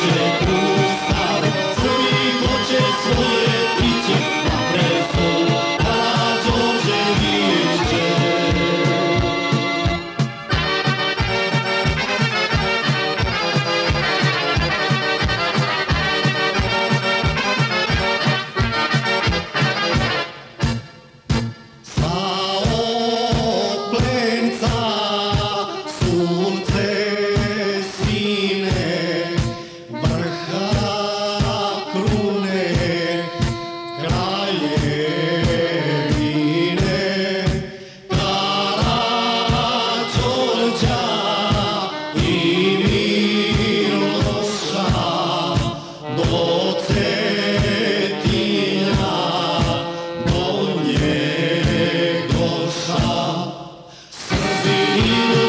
Today. you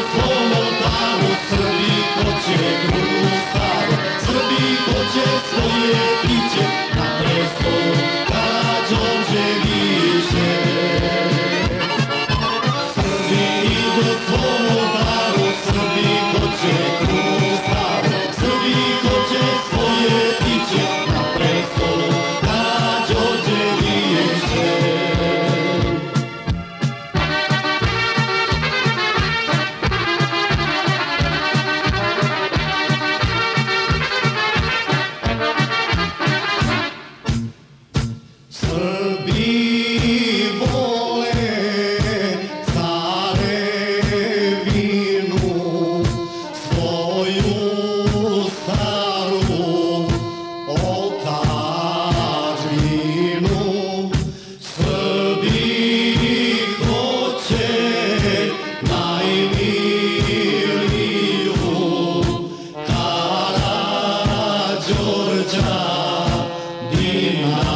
Amen.